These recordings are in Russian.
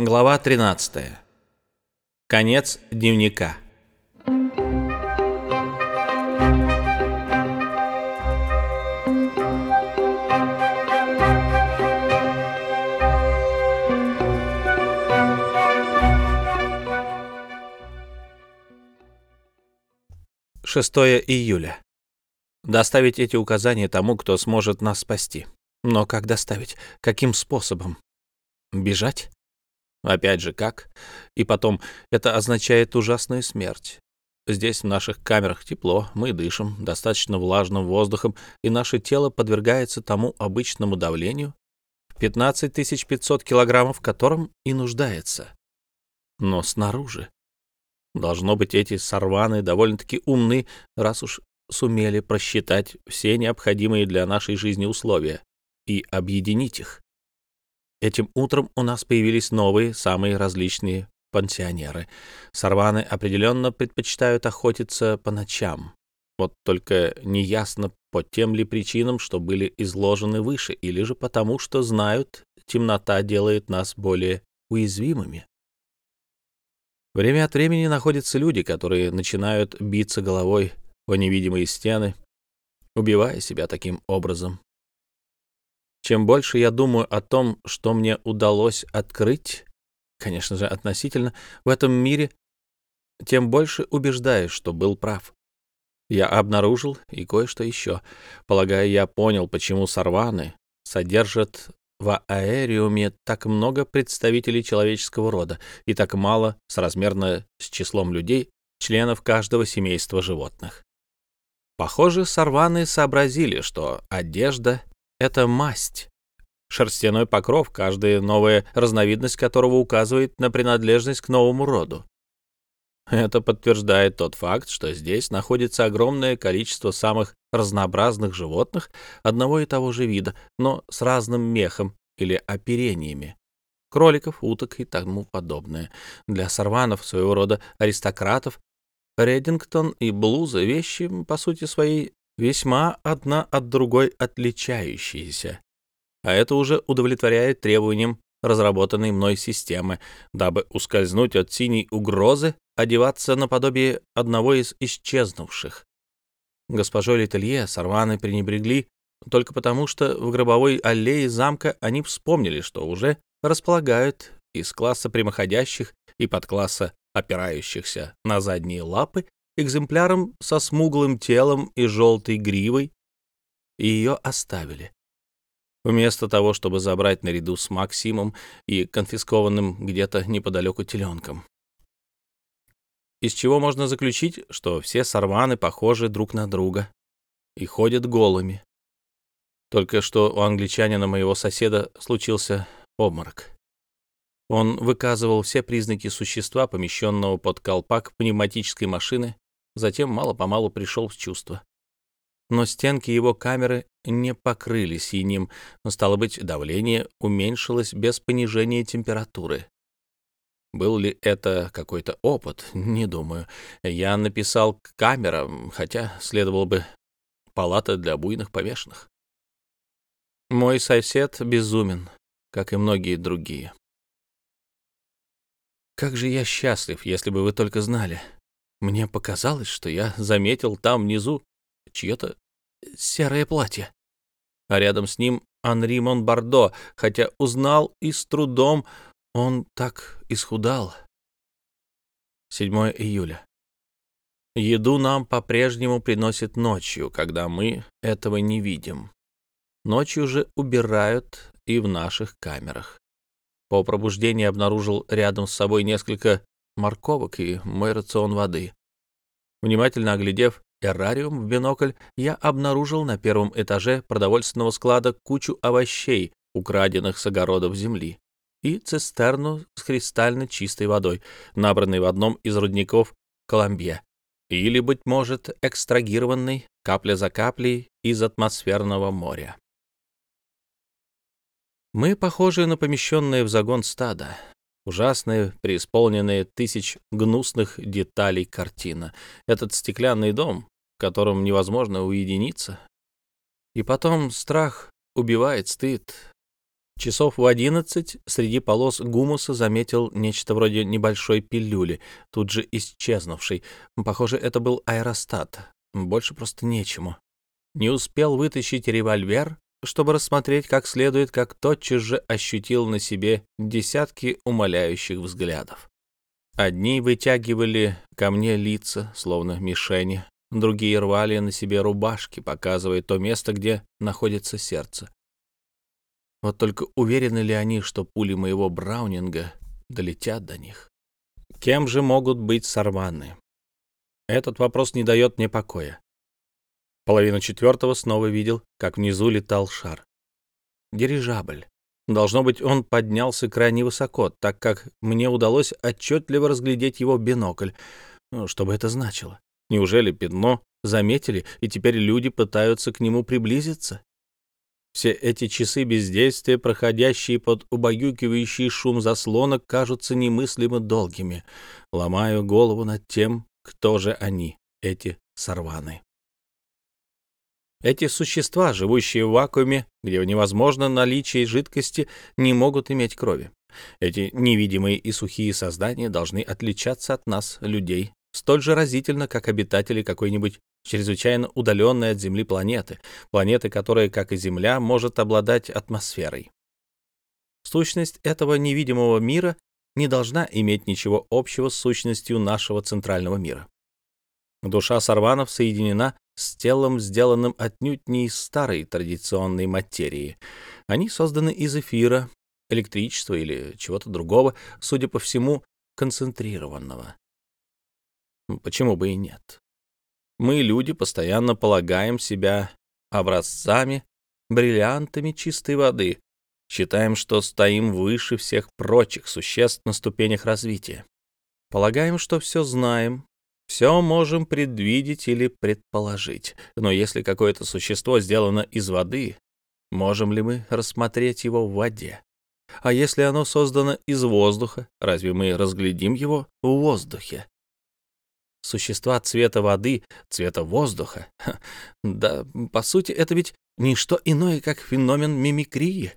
Глава 13. Конец дневника. Шестое июля. Доставить эти указания тому, кто сможет нас спасти. Но как доставить? Каким способом? Бежать? Опять же, как? И потом, это означает ужасную смерть. Здесь, в наших камерах, тепло, мы дышим достаточно влажным воздухом, и наше тело подвергается тому обычному давлению, 15 500 килограммов, в котором и нуждается. Но снаружи. Должно быть, эти сорваны довольно-таки умны, раз уж сумели просчитать все необходимые для нашей жизни условия и объединить их. Этим утром у нас появились новые, самые различные пансионеры. Сорваны определенно предпочитают охотиться по ночам. Вот только неясно, по тем ли причинам, что были изложены выше, или же потому, что знают, темнота делает нас более уязвимыми. Время от времени находятся люди, которые начинают биться головой о невидимые стены, убивая себя таким образом. Чем больше я думаю о том, что мне удалось открыть, конечно же, относительно, в этом мире, тем больше убеждаюсь, что был прав. Я обнаружил и кое-что еще. Полагаю, я понял, почему сорваны содержат в аэриуме так много представителей человеческого рода и так мало, соразмерно с числом людей, членов каждого семейства животных. Похоже, сорваны сообразили, что одежда это масть. Шерстяной покров, каждая новая разновидность которого указывает на принадлежность к новому роду. Это подтверждает тот факт, что здесь находится огромное количество самых разнообразных животных одного и того же вида, но с разным мехом или оперениями. Кроликов, уток и тому подобное. Для сорванов, своего рода аристократов, Реддингтон и блуза — вещи, по сути своей, весьма одна от другой отличающиеся. А это уже удовлетворяет требованиям разработанной мной системы, дабы ускользнуть от синей угрозы, одеваться наподобие одного из исчезнувших. Госпожой Летелье сорваны пренебрегли только потому, что в гробовой аллее замка они вспомнили, что уже располагают из класса прямоходящих и подкласса опирающихся на задние лапы экземпляром со смуглым телом и желтой гривой, и ее оставили. Вместо того, чтобы забрать наряду с Максимом и конфискованным где-то неподалеку теленком. Из чего можно заключить, что все сорваны похожи друг на друга и ходят голыми. Только что у англичанина моего соседа случился обморок. Он выказывал все признаки существа, помещенного под колпак пневматической машины, затем мало-помалу пришел в чувство. Но стенки его камеры не покрылись синим, но, стало быть, давление уменьшилось без понижения температуры. Был ли это какой-то опыт? Не думаю. Я написал к камерам, хотя следовало бы палата для буйных повешенных. Мой сосед безумен, как и многие другие. Как же я счастлив, если бы вы только знали. Мне показалось, что я заметил там внизу чье-то серое платье. А рядом с ним Анри Монбардо, хотя узнал и с трудом, он так исхудал. 7 июля. Еду нам по-прежнему приносят ночью, когда мы этого не видим. Ночью же убирают и в наших камерах. По пробуждении обнаружил рядом с собой несколько морковок и мой рацион воды. Внимательно оглядев террариум в бинокль, я обнаружил на первом этаже продовольственного склада кучу овощей, украденных с огородов земли, и цистерну с кристально чистой водой, набранной в одном из рудников Колумбье, или, быть может, экстрагированной капля за каплей из атмосферного моря. Мы похожи на помещенные в загон стада ужасная, преисполненная тысяч гнусных деталей картина. Этот стеклянный дом, в котором невозможно уединиться. И потом страх убивает стыд. Часов в одиннадцать среди полос гумуса заметил нечто вроде небольшой пилюли, тут же исчезнувшей. Похоже, это был аэростат. Больше просто нечему. Не успел вытащить револьвер, чтобы рассмотреть как следует, как тотчас же ощутил на себе десятки умоляющих взглядов. Одни вытягивали ко мне лица, словно мишени, другие рвали на себе рубашки, показывая то место, где находится сердце. Вот только уверены ли они, что пули моего Браунинга долетят до них? Кем же могут быть сорваны? Этот вопрос не дает мне покоя. Половину четвертого снова видел, как внизу летал шар. Дирижабль. Должно быть, он поднялся крайне высоко, так как мне удалось отчетливо разглядеть его бинокль. Ну, что бы это значило? Неужели пятно заметили, и теперь люди пытаются к нему приблизиться? Все эти часы бездействия, проходящие под убаюкивающий шум заслонок, кажутся немыслимо долгими. Ломаю голову над тем, кто же они, эти сорваны. Эти существа, живущие в вакууме, где невозможно наличие жидкости, не могут иметь крови. Эти невидимые и сухие создания должны отличаться от нас, людей, столь же разительно, как обитатели какой-нибудь чрезвычайно удаленной от Земли планеты, планеты, которая, как и Земля, может обладать атмосферой. Сущность этого невидимого мира не должна иметь ничего общего с сущностью нашего центрального мира. Душа сорванов соединена с телом, сделанным отнюдь не из старой традиционной материи. Они созданы из эфира, электричества или чего-то другого, судя по всему, концентрированного. Почему бы и нет? Мы, люди, постоянно полагаем себя образцами, бриллиантами чистой воды, считаем, что стоим выше всех прочих существ на ступенях развития. Полагаем, что все знаем, все можем предвидеть или предположить. Но если какое-то существо сделано из воды, можем ли мы рассмотреть его в воде? А если оно создано из воздуха, разве мы разглядим его в воздухе? существа цвета воды, цвета воздуха. Ха, да, по сути, это ведь не что иное, как феномен мимикрии.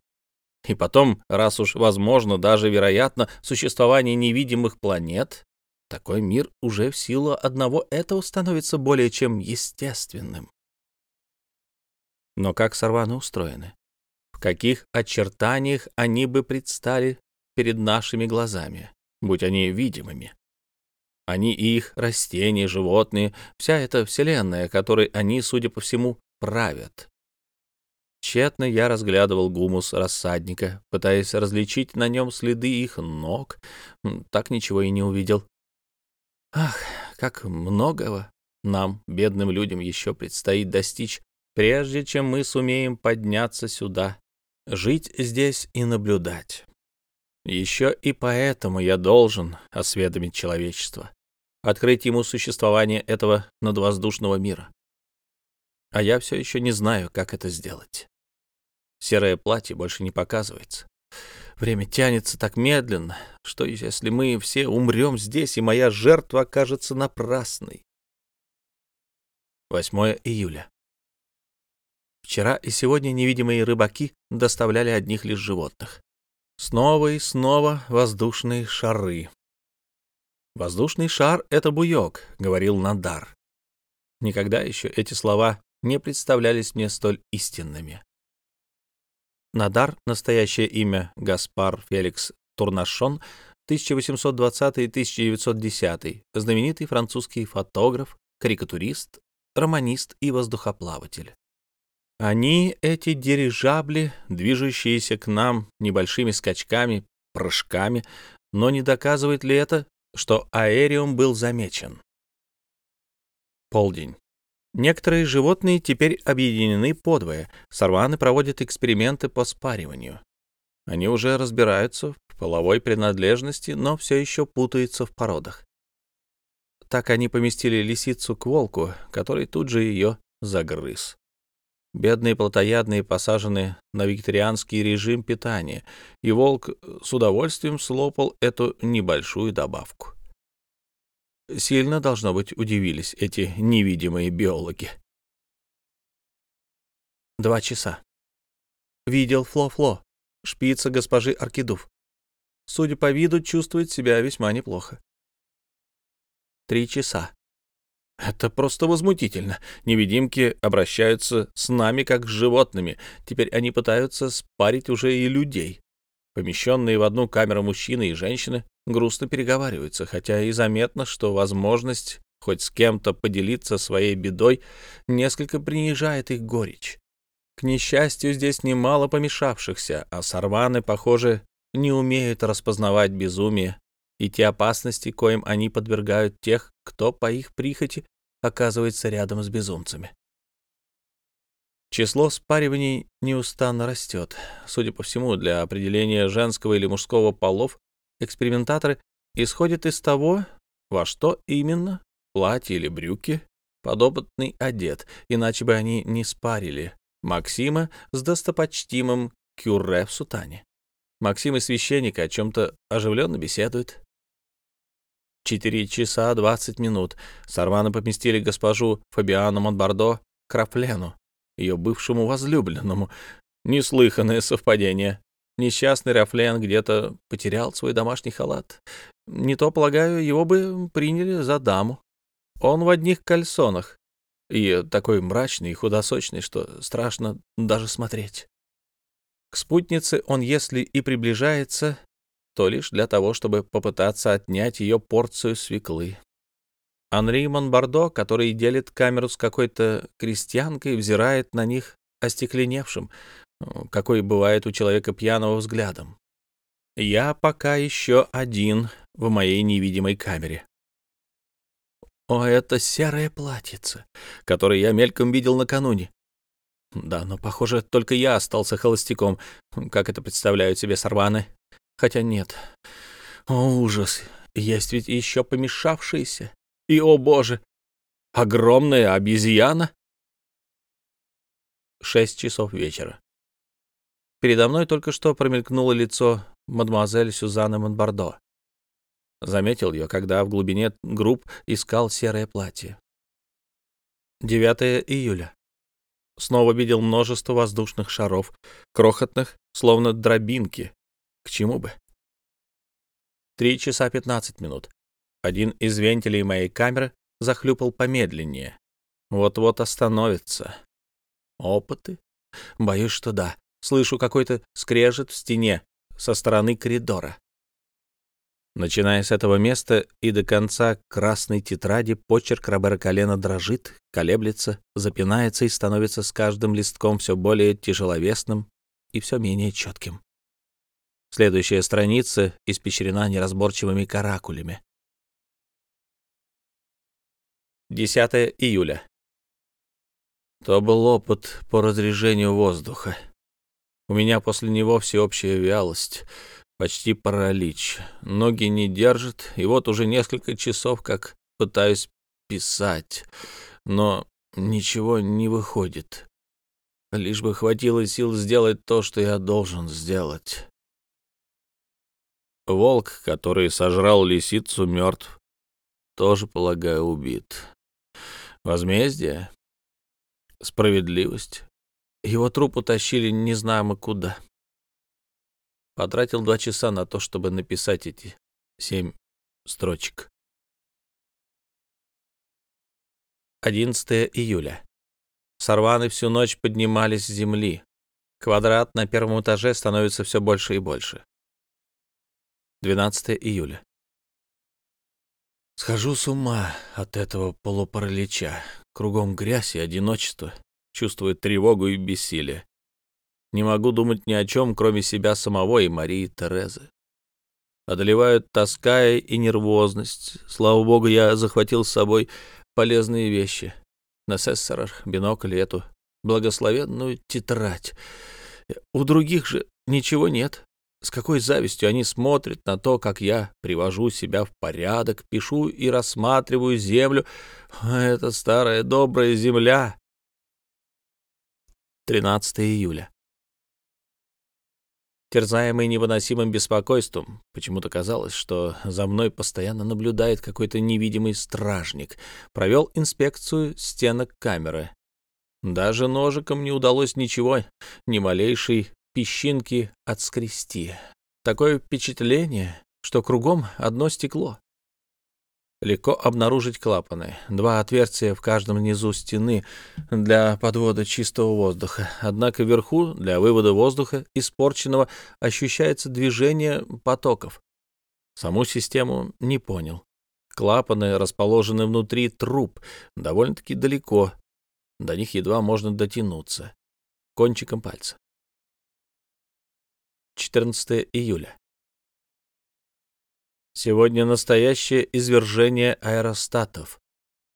И потом, раз уж возможно, даже вероятно, существование невидимых планет, такой мир уже в силу одного этого становится более чем естественным. Но как сорваны устроены? В каких очертаниях они бы предстали перед нашими глазами, будь они видимыми? Они и их растения, животные, вся эта вселенная, которой они, судя по всему, правят. Тщетно я разглядывал гумус рассадника, пытаясь различить на нем следы их ног. Так ничего и не увидел. Ах, как многого нам, бедным людям, еще предстоит достичь, прежде чем мы сумеем подняться сюда, жить здесь и наблюдать. Еще и поэтому я должен осведомить человечество открыть ему существование этого надвоздушного мира. А я все еще не знаю, как это сделать. Серое платье больше не показывается. Время тянется так медленно, что если мы все умрем здесь, и моя жертва окажется напрасной. 8 июля. Вчера и сегодня невидимые рыбаки доставляли одних лишь животных. Снова и снова воздушные шары. «Воздушный шар — это буёк», — говорил Надар. Никогда еще эти слова не представлялись мне столь истинными. Надар, настоящее имя Гаспар Феликс Турнашон, 1820-1910, знаменитый французский фотограф, карикатурист, романист и воздухоплаватель. Они, эти дирижабли, движущиеся к нам небольшими скачками, прыжками, но не доказывает ли это, что аэриум был замечен. Полдень. Некоторые животные теперь объединены подвое. Сорваны проводят эксперименты по спариванию. Они уже разбираются в половой принадлежности, но все еще путаются в породах. Так они поместили лисицу к волку, который тут же ее загрыз. Бедные плотоядные посажены на викторианский режим питания, и волк с удовольствием слопал эту небольшую добавку. Сильно, должно быть, удивились эти невидимые биологи. Два часа. Видел Фло-Фло. шпица госпожи Аркидув. Судя по виду, чувствует себя весьма неплохо. Три часа. Это просто возмутительно. Невидимки обращаются с нами как с животными. Теперь они пытаются спарить уже и людей. Помещенные в одну камеру мужчины и женщины грустно переговариваются, хотя и заметно, что возможность хоть с кем-то поделиться своей бедой несколько принижает их горечь. К несчастью, здесь немало помешавшихся, а сорваны, похоже, не умеют распознавать безумие и те опасности, коим они подвергают тех, кто по их прихоти оказывается рядом с безумцами. Число спариваний неустанно растет. Судя по всему, для определения женского или мужского полов экспериментаторы исходят из того, во что именно, платье или брюки, подопытный одет, иначе бы они не спарили Максима с достопочтимым Кюрре в сутане. Максим и священник о чем-то оживленно беседуют. Четыре часа двадцать минут. Сарваны поместили госпожу Фабиану Монбардо к Рафлену, ее бывшему возлюбленному. Неслыханное совпадение. Несчастный Рафлен где-то потерял свой домашний халат. Не то, полагаю, его бы приняли за даму. Он в одних кальсонах. И такой мрачный и худосочный, что страшно даже смотреть. К спутнице он, если и приближается, то лишь для того, чтобы попытаться отнять ее порцию свеклы. Анри Монбардо, который делит камеру с какой-то крестьянкой, взирает на них остекленевшим, какой бывает у человека пьяного взглядом. Я пока еще один в моей невидимой камере. О, это серое платьице, которое я мельком видел накануне. Да, но, похоже, только я остался холостяком, как это представляют себе сорваны. Хотя нет. О, ужас. Есть ведь еще помешавшиеся. И, о боже, огромная обезьяна. Шесть часов вечера. Передо мной только что промелькнуло лицо мадемуазель Сюзанны Монбардо. Заметил ее, когда в глубине групп искал серое платье. 9 июля. Снова видел множество воздушных шаров, крохотных, словно дробинки, к чему бы? Три часа пятнадцать минут. Один из вентилей моей камеры захлюпал помедленнее. Вот-вот остановится. Опыты? Боюсь, что да. Слышу какой-то скрежет в стене со стороны коридора. Начиная с этого места и до конца красной тетради, почерк Робера Колена дрожит, колеблется, запинается и становится с каждым листком все более тяжеловесным и все менее четким. Следующая страница испещрена неразборчивыми каракулями. 10 июля. То был опыт по разрежению воздуха. У меня после него всеобщая вялость, почти паралич. Ноги не держат, и вот уже несколько часов как пытаюсь писать, но ничего не выходит. Лишь бы хватило сил сделать то, что я должен сделать. Волк, который сожрал лисицу, мертв. Тоже, полагаю, убит. Возмездие? Справедливость? Его труп утащили не знамо куда. Потратил два часа на то, чтобы написать эти семь строчек. 11 июля. Сорваны всю ночь поднимались с земли. Квадрат на первом этаже становится все больше и больше. 12 июля. Схожу с ума от этого полупаралича. Кругом грязь и одиночество. Чувствую тревогу и бессилие. Не могу думать ни о чем, кроме себя самого и Марии Терезы. Одолевают тоска и нервозность. Слава богу, я захватил с собой полезные вещи. Несессор, бинокль эту благословенную тетрадь. У других же ничего нет. С какой завистью они смотрят на то, как я привожу себя в порядок, пишу и рассматриваю землю. Это старая добрая земля. 13 июля. Терзаемый невыносимым беспокойством, почему-то казалось, что за мной постоянно наблюдает какой-то невидимый стражник, провел инспекцию стенок камеры. Даже ножиком не удалось ничего, ни малейшей песчинки отскрести. Такое впечатление, что кругом одно стекло. Легко обнаружить клапаны. Два отверстия в каждом низу стены для подвода чистого воздуха. Однако вверху для вывода воздуха испорченного ощущается движение потоков. Саму систему не понял. Клапаны расположены внутри труб, довольно-таки далеко. До них едва можно дотянуться. Кончиком пальца. 14 июля. Сегодня настоящее извержение аэростатов.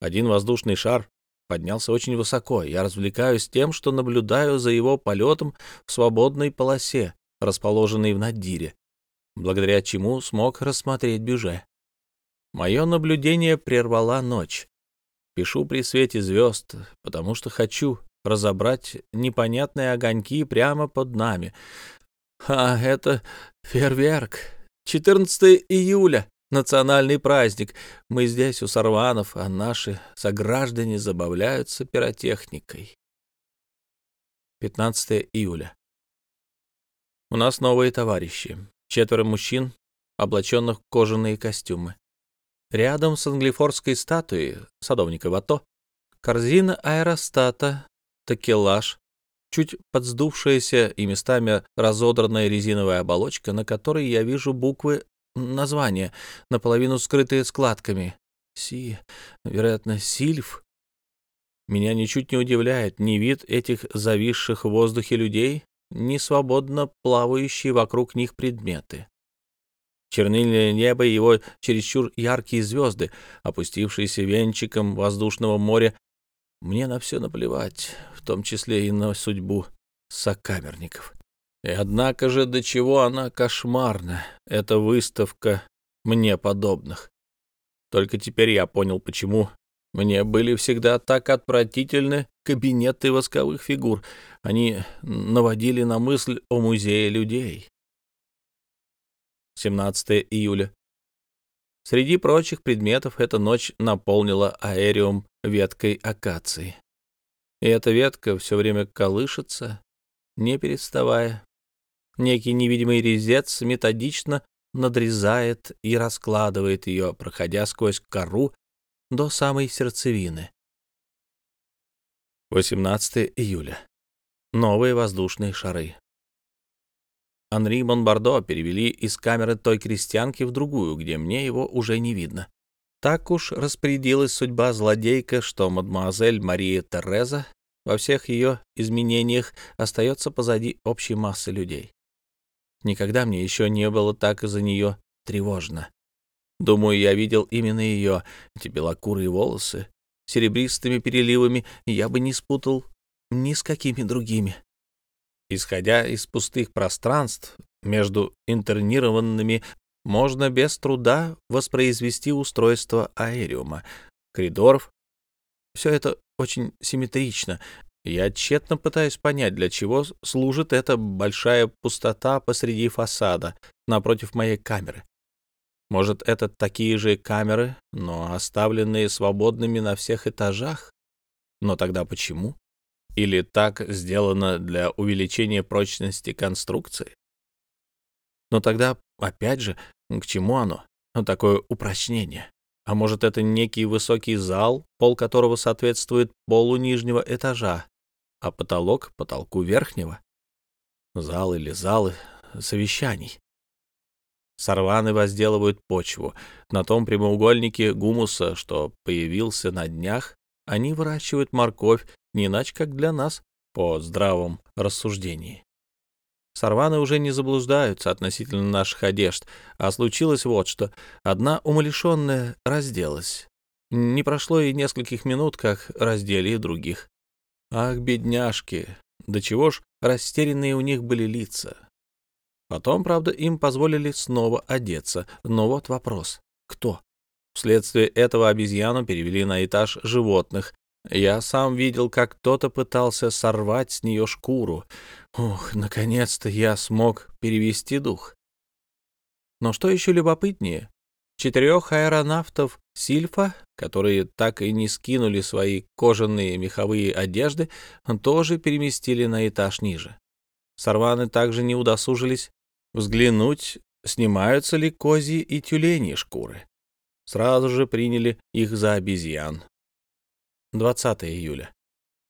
Один воздушный шар поднялся очень высоко. Я развлекаюсь тем, что наблюдаю за его полетом в свободной полосе, расположенной в надире, благодаря чему смог рассмотреть бюже. Мое наблюдение прервала ночь. Пишу при свете звезд, потому что хочу разобрать непонятные огоньки прямо под нами. А это фейерверк. 14 июля, национальный праздник. Мы здесь, у Сарванов, а наши сограждане забавляются пиротехникой. 15 июля. У нас новые товарищи. Четверо мужчин, облаченных в кожаные костюмы. Рядом с англифорской статуей садовника Вато корзина аэростата, такелаж, чуть подсдувшаяся и местами разодранная резиновая оболочка, на которой я вижу буквы названия, наполовину скрытые складками. Си, вероятно, Сильф. Меня ничуть не удивляет ни вид этих зависших в воздухе людей, ни свободно плавающие вокруг них предметы. Чернильное небо и его чересчур яркие звезды, опустившиеся венчиком воздушного моря, мне на все наплевать, в том числе и на судьбу сокамерников. И однако же до чего она кошмарна, эта выставка мне подобных. Только теперь я понял, почему мне были всегда так отвратительны кабинеты восковых фигур. Они наводили на мысль о музее людей. 17 июля. Среди прочих предметов эта ночь наполнила аэриум веткой акации. И эта ветка все время колышется, не переставая. Некий невидимый резец методично надрезает и раскладывает ее, проходя сквозь кору до самой сердцевины. 18 июля. Новые воздушные шары. Анри Монбардо перевели из камеры той крестьянки в другую, где мне его уже не видно. Так уж распорядилась судьба злодейка, что мадемуазель Мария Тереза во всех ее изменениях остается позади общей массы людей. Никогда мне еще не было так из-за нее тревожно. Думаю, я видел именно ее, эти белокурые волосы, серебристыми переливами, я бы не спутал ни с какими другими. Исходя из пустых пространств между интернированными, можно без труда воспроизвести устройство аэриума, коридоров. Все это очень симметрично. Я тщетно пытаюсь понять, для чего служит эта большая пустота посреди фасада напротив моей камеры. Может, это такие же камеры, но оставленные свободными на всех этажах? Но тогда почему? Или так сделано для увеличения прочности конструкции? Но тогда, опять же, к чему оно? Такое упрочнение. А может, это некий высокий зал, пол которого соответствует полу нижнего этажа, а потолок — потолку верхнего? Зал или залы совещаний. Сорваны возделывают почву. На том прямоугольнике гумуса, что появился на днях, они выращивают морковь не иначе, как для нас, по здравом рассуждении. Сорваны уже не заблуждаются относительно наших одежд, а случилось вот что. Одна умалишенная разделась. Не прошло и нескольких минут, как раздели и других. Ах, бедняжки, до чего ж растерянные у них были лица. Потом, правда, им позволили снова одеться, но вот вопрос — кто? Вследствие этого обезьяну перевели на этаж животных. Я сам видел, как кто-то пытался сорвать с нее шкуру. Ух, наконец-то я смог перевести дух. Но что еще любопытнее, четырех аэронавтов Сильфа, которые так и не скинули свои кожаные меховые одежды, тоже переместили на этаж ниже. Сарваны также не удосужились взглянуть, снимаются ли козьи и тюлени шкуры. Сразу же приняли их за обезьян. 20 июля.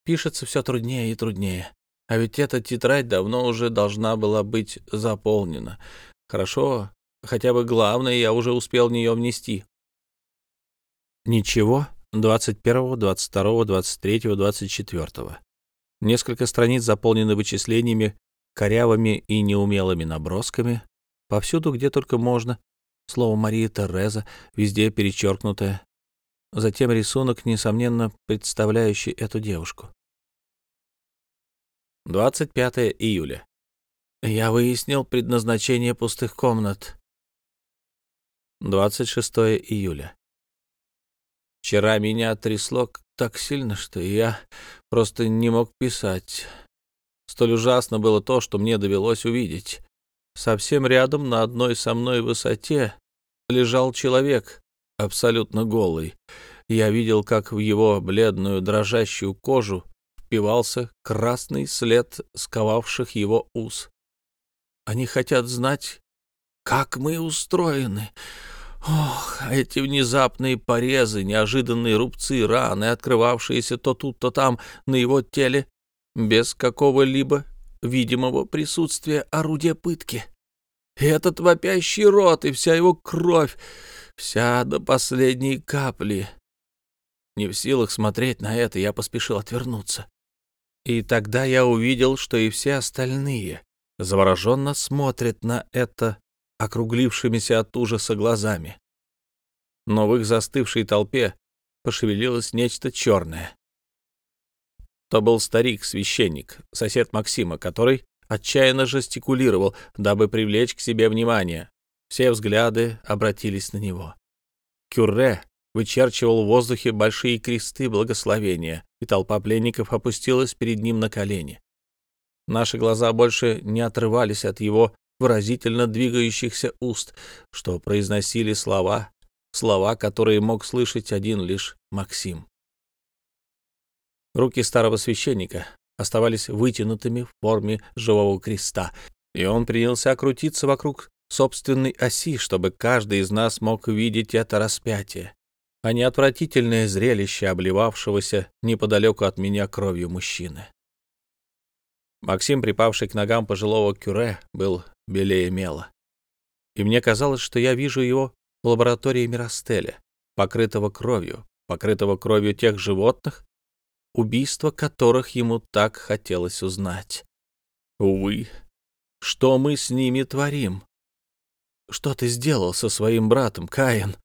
Пишется все труднее и труднее. А ведь эта тетрадь давно уже должна была быть заполнена. Хорошо, хотя бы главное я уже успел в нее внести. Ничего. 21, 22, 23, 24. Несколько страниц заполнены вычислениями, корявыми и неумелыми набросками. Повсюду, где только можно. Слово Мария Тереза везде перечеркнутое. Затем рисунок, несомненно, представляющий эту девушку. 25 июля. Я выяснил предназначение пустых комнат. 26 июля. Вчера меня трясло так сильно, что я просто не мог писать. Столь ужасно было то, что мне довелось увидеть. Совсем рядом, на одной со мной высоте, лежал человек, абсолютно голый. Я видел, как в его бледную дрожащую кожу впивался красный след сковавших его ус. Они хотят знать, как мы устроены. Ох, эти внезапные порезы, неожиданные рубцы, раны, открывавшиеся то тут, то там на его теле, без какого-либо видимого присутствия орудия пытки. Этот вопящий рот, и вся его кровь, вся до последней капли. Не в силах смотреть на это, я поспешил отвернуться. И тогда я увидел, что и все остальные завороженно смотрят на это округлившимися от ужаса глазами. Но в их застывшей толпе пошевелилось нечто черное. То был старик-священник, сосед Максима, который отчаянно жестикулировал, дабы привлечь к себе внимание. Все взгляды обратились на него. Кюрре вычерчивал в воздухе большие кресты благословения, и толпа пленников опустилась перед ним на колени. Наши глаза больше не отрывались от его выразительно двигающихся уст, что произносили слова, слова, которые мог слышать один лишь Максим. Руки старого священника оставались вытянутыми в форме живого креста, и он принялся крутиться вокруг собственной оси, чтобы каждый из нас мог видеть это распятие а не отвратительное зрелище обливавшегося неподалеку от меня кровью мужчины. Максим, припавший к ногам пожилого кюре, был белее мела. И мне казалось, что я вижу его в лаборатории Миростеля, покрытого кровью, покрытого кровью тех животных, убийство которых ему так хотелось узнать. Увы, что мы с ними творим? Что ты сделал со своим братом, Каин?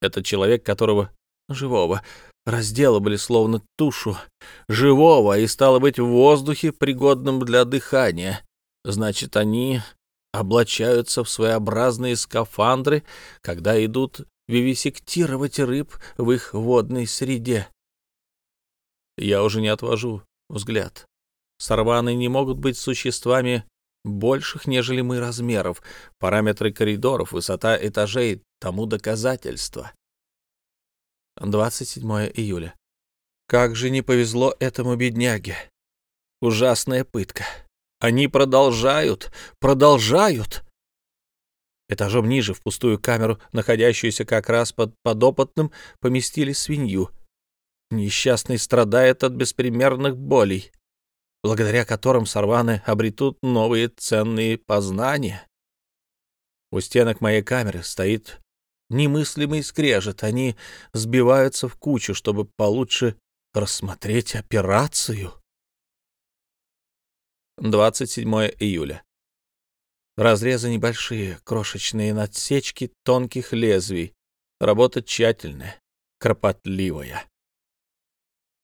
Это человек, которого живого разделывали словно тушу, живого, и стало быть в воздухе, пригодном для дыхания. Значит, они облачаются в своеобразные скафандры, когда идут вивисектировать рыб в их водной среде. Я уже не отвожу взгляд. Сорваны не могут быть существами больших, нежели мы размеров. Параметры коридоров, высота этажей тому доказательство. 27 июля. Как же не повезло этому бедняге. Ужасная пытка. Они продолжают, продолжают. Этажом ниже, в пустую камеру, находящуюся как раз под подопытным, поместили свинью. Несчастный страдает от беспримерных болей благодаря которым сорваны обретут новые ценные познания. У стенок моей камеры стоит немыслимый скрежет. Они сбиваются в кучу, чтобы получше рассмотреть операцию. 27 июля. Разрезы небольшие, крошечные надсечки тонких лезвий. Работа тщательная, кропотливая.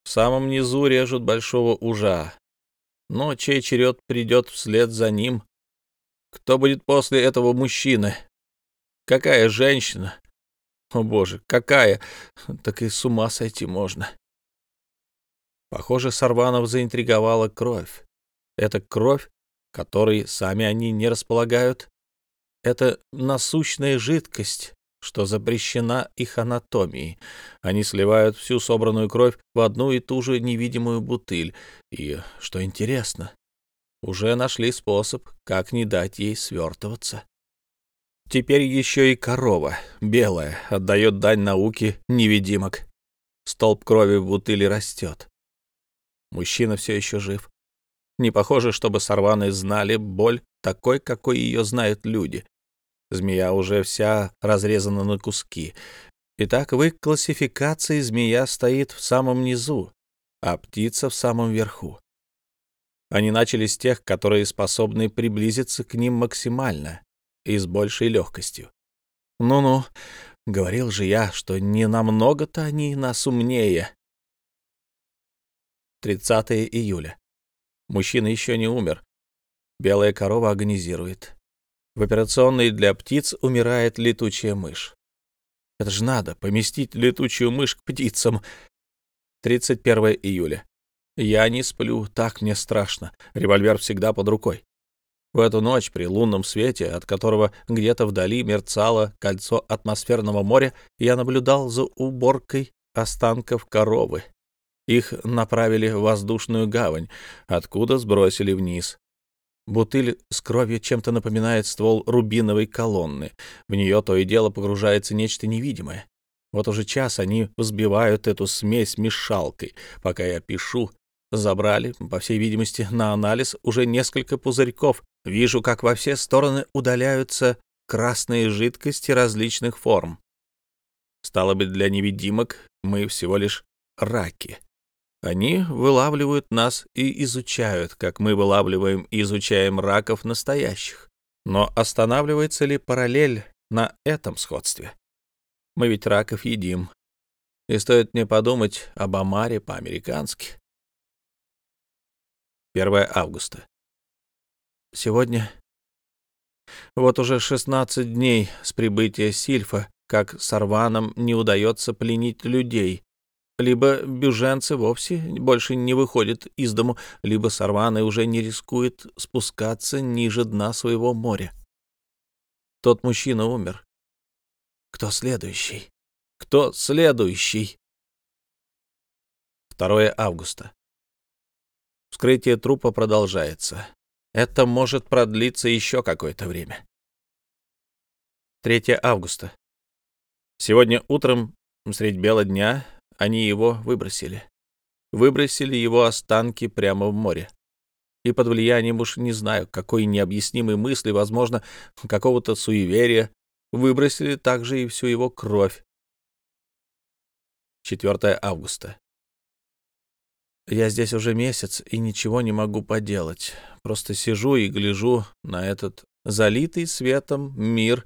В самом низу режут большого ужа, но чей черед придет вслед за ним? Кто будет после этого мужчины? Какая женщина? О боже, какая? Так и с ума сойти можно. Похоже, Сарванов заинтриговала кровь. Это кровь, которой сами они не располагают. Это насущная жидкость, что запрещена их анатомией. Они сливают всю собранную кровь в одну и ту же невидимую бутыль. И, что интересно, Уже нашли способ, как не дать ей свертываться. Теперь еще и корова, белая, отдает дань науке невидимок. Столб крови в бутыле растет. Мужчина все еще жив. Не похоже, чтобы сорваны знали боль такой, какой ее знают люди. Змея уже вся разрезана на куски. Итак, в их классификации змея стоит в самом низу, а птица в самом верху. Они начали с тех, которые способны приблизиться к ним максимально и с большей легкостью. Ну-ну, говорил же я, что не намного-то они нас умнее. 30 июля. Мужчина еще не умер. Белая корова агонизирует. В операционной для птиц умирает летучая мышь. Это же надо, поместить летучую мышь к птицам. 31 июля. Я не сплю, так мне страшно. Револьвер всегда под рукой. В эту ночь при лунном свете, от которого где-то вдали мерцало кольцо атмосферного моря, я наблюдал за уборкой останков коровы. Их направили в воздушную гавань, откуда сбросили вниз. Бутыль с кровью чем-то напоминает ствол рубиновой колонны. В нее то и дело погружается нечто невидимое. Вот уже час они взбивают эту смесь мешалкой. Пока я пишу, забрали, по всей видимости, на анализ уже несколько пузырьков Вижу, как во все стороны удаляются красные жидкости различных форм. Стало быть, для невидимок мы всего лишь раки. Они вылавливают нас и изучают, как мы вылавливаем и изучаем раков настоящих. Но останавливается ли параллель на этом сходстве? Мы ведь раков едим. И стоит мне подумать об омаре по-американски. 1 августа. Сегодня... Вот уже 16 дней с прибытия Сильфа, как сарванам не удается пленить людей. Либо бюженцы вовсе больше не выходят из дому, либо сарваны уже не рискуют спускаться ниже дна своего моря. Тот мужчина умер. Кто следующий? Кто следующий? 2 августа. Вскрытие трупа продолжается. Это может продлиться еще какое-то время. 3 августа. Сегодня утром, средь бела дня, они его выбросили. Выбросили его останки прямо в море. И под влиянием уж не знаю, какой необъяснимой мысли, возможно, какого-то суеверия, выбросили также и всю его кровь. 4 августа. Я здесь уже месяц и ничего не могу поделать. Просто сижу и гляжу на этот залитый светом мир,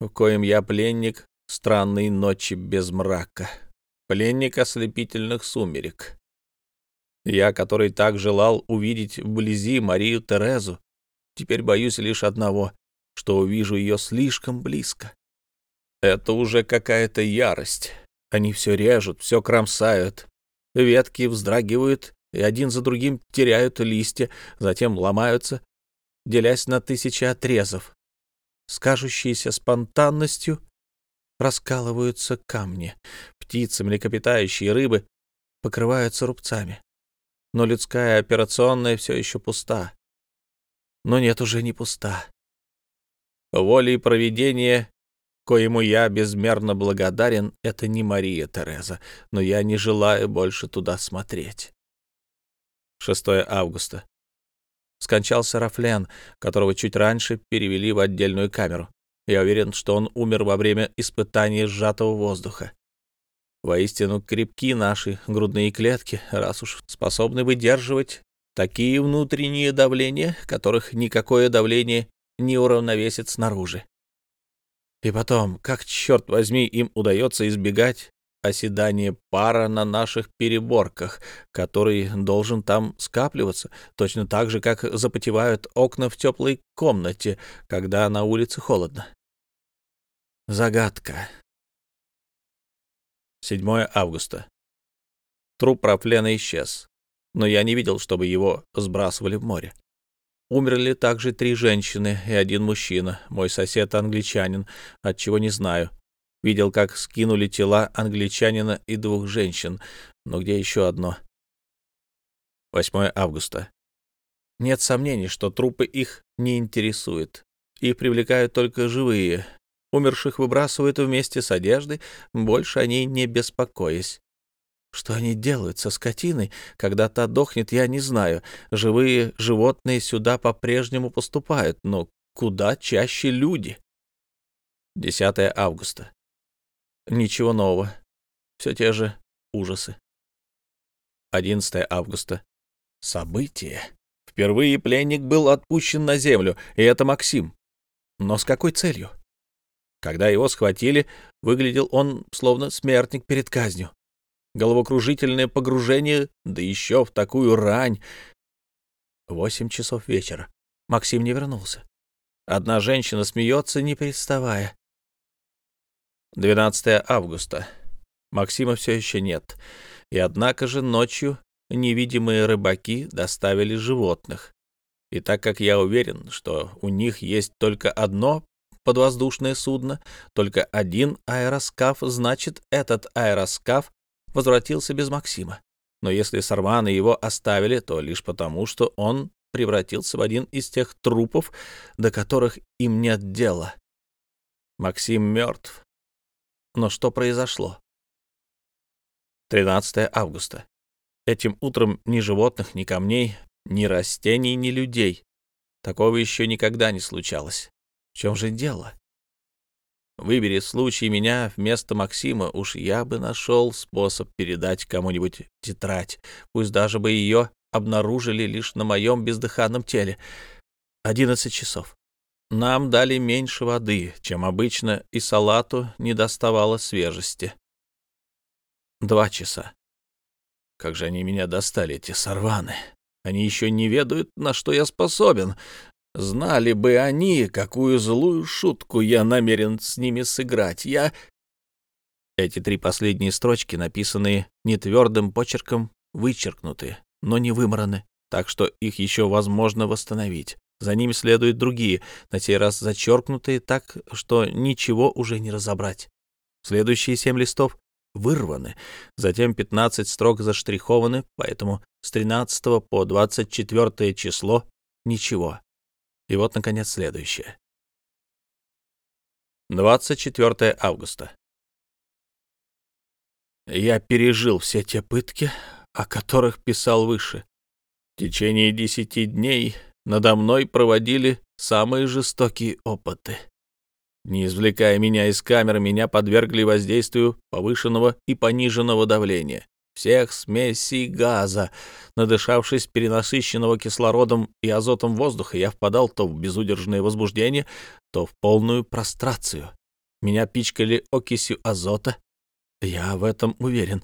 в коем я пленник странной ночи без мрака, пленник ослепительных сумерек. Я, который так желал увидеть вблизи Марию Терезу, теперь боюсь лишь одного, что увижу ее слишком близко. Это уже какая-то ярость. Они все режут, все кромсают, Ветки вздрагивают и один за другим теряют листья, затем ломаются, делясь на тысячи отрезов. С кажущейся спонтанностью раскалываются камни. Птицы, млекопитающие, рыбы покрываются рубцами. Но людская операционная все еще пуста. Но нет, уже не пуста. Волей проведения коему я безмерно благодарен, это не Мария Тереза, но я не желаю больше туда смотреть. 6 августа. Скончался Рафлен, которого чуть раньше перевели в отдельную камеру. Я уверен, что он умер во время испытания сжатого воздуха. Воистину крепки наши грудные клетки, раз уж способны выдерживать такие внутренние давления, которых никакое давление не уравновесит снаружи. И потом, как, черт возьми, им удается избегать оседания пара на наших переборках, который должен там скапливаться, точно так же, как запотевают окна в теплой комнате, когда на улице холодно. Загадка. 7 августа. Труп Рафлена исчез, но я не видел, чтобы его сбрасывали в море. Умерли также три женщины и один мужчина, мой сосед-англичанин, от чего не знаю. Видел, как скинули тела англичанина и двух женщин, но где еще одно? 8 августа. Нет сомнений, что трупы их не интересуют. Их привлекают только живые. Умерших выбрасывают вместе с одеждой, больше они не беспокоясь. Что они делают со скотиной, когда та дохнет, я не знаю. Живые животные сюда по-прежнему поступают, но куда чаще люди. 10 августа. Ничего нового. Все те же ужасы. 11 августа. Событие. Впервые пленник был отпущен на землю, и это Максим. Но с какой целью? Когда его схватили, выглядел он словно смертник перед казнью головокружительное погружение, да еще в такую рань. Восемь часов вечера. Максим не вернулся. Одна женщина смеется, не переставая. 12 августа. Максима все еще нет. И однако же ночью невидимые рыбаки доставили животных. И так как я уверен, что у них есть только одно подвоздушное судно, только один аэроскаф, значит, этот аэроскаф возвратился без Максима. Но если Сарваны его оставили, то лишь потому, что он превратился в один из тех трупов, до которых им нет дела. Максим мертв. Но что произошло? 13 августа. Этим утром ни животных, ни камней, ни растений, ни людей. Такого еще никогда не случалось. В чем же дело? Выбери случай меня вместо Максима, уж я бы нашел способ передать кому-нибудь тетрадь, пусть даже бы ее обнаружили лишь на моем бездыханном теле. Одиннадцать часов. Нам дали меньше воды, чем обычно, и салату не доставало свежести. Два часа. Как же они меня достали, эти сорваны. Они еще не ведают, на что я способен. Знали бы они, какую злую шутку я намерен с ними сыграть. Я... Эти три последние строчки, написанные нетвердым почерком, вычеркнуты, но не вымраны, так что их еще возможно восстановить. За ними следуют другие, на сей раз зачеркнутые так, что ничего уже не разобрать. Следующие семь листов вырваны, затем 15 строк заштрихованы, поэтому с 13 по 24 число ничего. И вот, наконец, следующее. 24 августа. Я пережил все те пытки, о которых писал выше. В течение десяти дней надо мной проводили самые жестокие опыты. Не извлекая меня из камеры, меня подвергли воздействию повышенного и пониженного давления всех смесей газа. Надышавшись перенасыщенного кислородом и азотом воздуха, я впадал то в безудержное возбуждение, то в полную прострацию. Меня пичкали окисью азота. Я в этом уверен.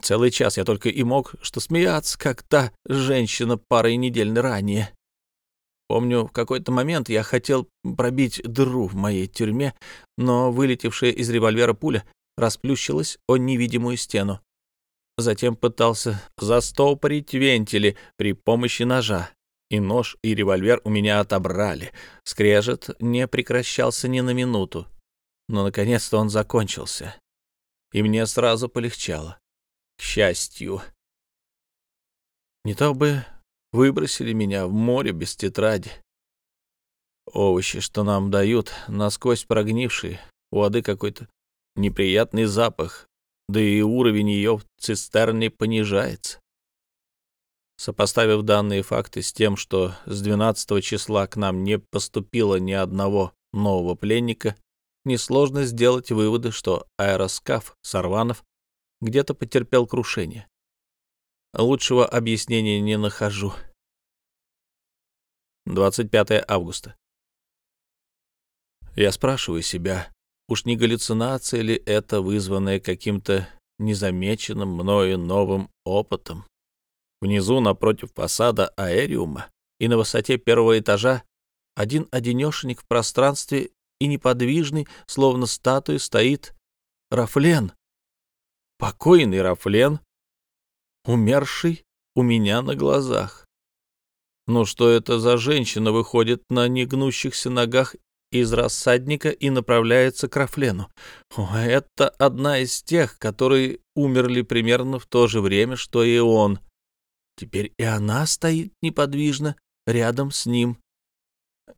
Целый час я только и мог что смеяться, как та женщина парой недель ранее. Помню, в какой-то момент я хотел пробить дыру в моей тюрьме, но вылетевшая из револьвера пуля расплющилась о невидимую стену затем пытался застопорить вентили при помощи ножа. И нож, и револьвер у меня отобрали. Скрежет не прекращался ни на минуту. Но, наконец-то, он закончился. И мне сразу полегчало. К счастью. Не то бы выбросили меня в море без тетради. Овощи, что нам дают, насквозь прогнившие, у воды какой-то неприятный запах, да и уровень ее в цистерне понижается. Сопоставив данные факты с тем, что с 12 числа к нам не поступило ни одного нового пленника, несложно сделать выводы, что аэроскаф Сарванов где-то потерпел крушение. Лучшего объяснения не нахожу. 25 августа. Я спрашиваю себя, Уж не галлюцинация ли это, вызванная каким-то незамеченным мною новым опытом? Внизу, напротив фасада аэриума и на высоте первого этажа, один-одинешенек в пространстве и неподвижный, словно статуя, стоит Рафлен. Покойный Рафлен, умерший у меня на глазах. Ну что это за женщина выходит на негнущихся ногах из рассадника и направляется к Рафлену. Это одна из тех, которые умерли примерно в то же время, что и он. Теперь и она стоит неподвижно, рядом с ним.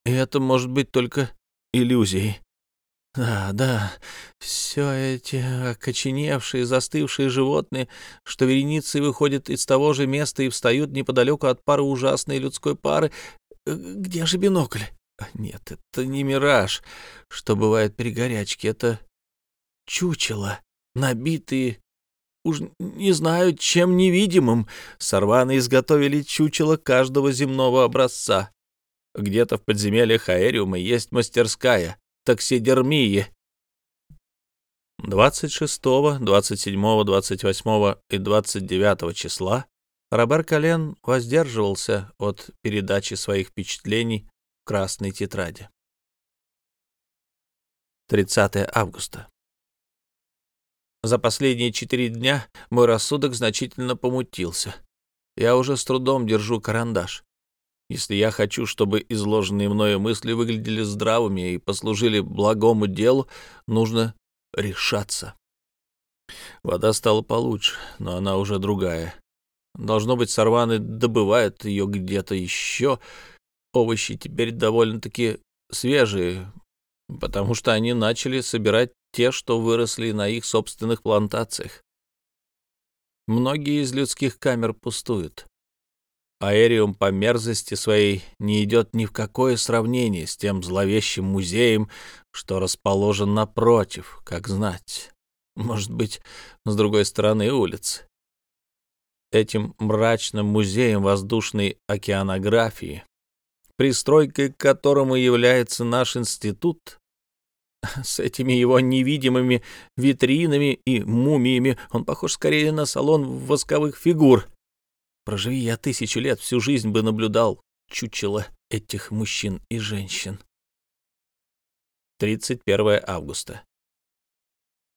Это может быть только иллюзией. Да, да, все эти окоченевшие, застывшие животные, что вереницей выходят из того же места и встают неподалеку от пары ужасной людской пары. Э, где же бинокль? Нет, это не мираж, что бывает при горячке, это чучело, набитые уж не знаю, чем невидимым, сорваны изготовили чучело каждого земного образца. Где-то в подземельях Аэриума есть мастерская, таксидермии. 26, 27, 28 и 29 числа Робер Колен воздерживался от передачи своих впечатлений красной тетради. 30 августа. За последние четыре дня мой рассудок значительно помутился. Я уже с трудом держу карандаш. Если я хочу, чтобы изложенные мною мысли выглядели здравыми и послужили благому делу, нужно решаться. Вода стала получше, но она уже другая. Должно быть, сорваны добывают ее где-то еще. Овощи теперь довольно-таки свежие, потому что они начали собирать те, что выросли на их собственных плантациях. Многие из людских камер пустуют. Аэриум по мерзости своей не идет ни в какое сравнение с тем зловещим музеем, что расположен напротив, как знать. Может быть, с другой стороны улицы. Этим мрачным музеем воздушной океанографии, пристройкой к которому является наш институт, с этими его невидимыми витринами и мумиями он похож скорее на салон восковых фигур. Проживи я тысячу лет, всю жизнь бы наблюдал чучело этих мужчин и женщин. 31 августа.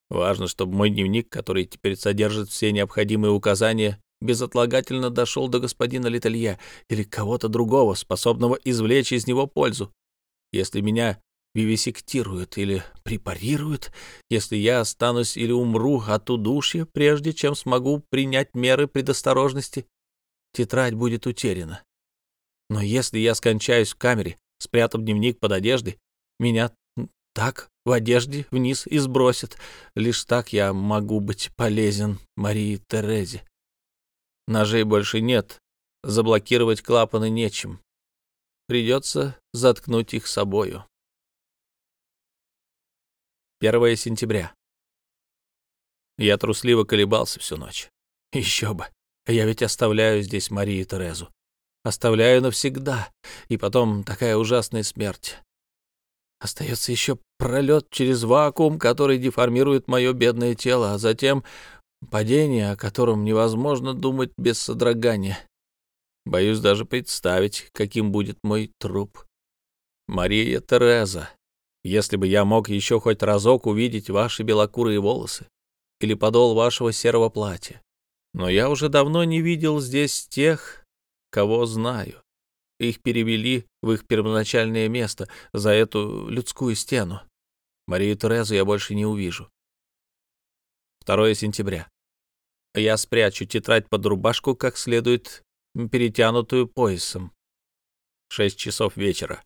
Важно, чтобы мой дневник, который теперь содержит все необходимые указания, безотлагательно дошел до господина Летелье или кого-то другого, способного извлечь из него пользу. Если меня вивисектируют или препарируют, если я останусь или умру от удушья, прежде чем смогу принять меры предосторожности, тетрадь будет утеряна. Но если я скончаюсь в камере, спрятав дневник под одеждой, меня так в одежде вниз и сбросят. Лишь так я могу быть полезен Марии Терезе. Ножей больше нет, заблокировать клапаны нечем. Придется заткнуть их собою. 1 сентября. Я трусливо колебался всю ночь. Еще бы. Я ведь оставляю здесь Марию Терезу. Оставляю навсегда. И потом такая ужасная смерть. Остается еще пролет через вакуум, который деформирует мое бедное тело, а затем падение, о котором невозможно думать без содрогания. Боюсь даже представить, каким будет мой труп. Мария Тереза, если бы я мог еще хоть разок увидеть ваши белокурые волосы или подол вашего серого платья. Но я уже давно не видел здесь тех, кого знаю. Их перевели в их первоначальное место, за эту людскую стену. Марию Терезу я больше не увижу. 2 сентября. Я спрячу тетрадь под рубашку как следует, перетянутую поясом. Шесть часов вечера.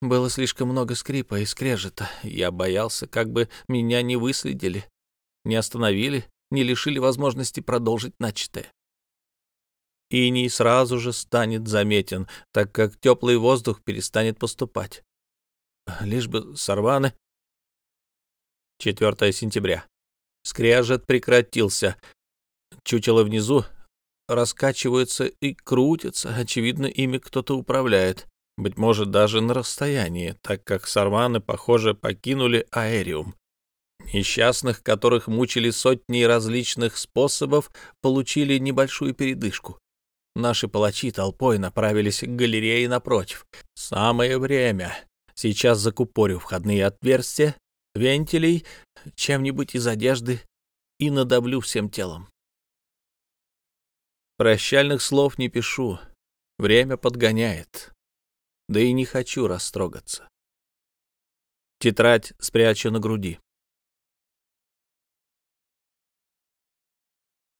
Было слишком много скрипа и скрежета. Я боялся, как бы меня не выследили, не остановили, не лишили возможности продолжить начатое. Иней сразу же станет заметен, так как теплый воздух перестанет поступать. Лишь бы сорваны. 4 сентября. Скрежет прекратился. Чучело внизу раскачиваются и крутятся. Очевидно, ими кто-то управляет быть может, даже на расстоянии, так как сорваны, похоже, покинули аэриум. Несчастных, которых мучили сотни различных способов, получили небольшую передышку. Наши палачи толпой направились к галерее напротив. Самое время. Сейчас закупорю входные отверстия, вентилей, чем-нибудь из одежды и надавлю всем телом. Прощальных слов не пишу. Время подгоняет да и не хочу растрогаться. Тетрадь спрячу на груди.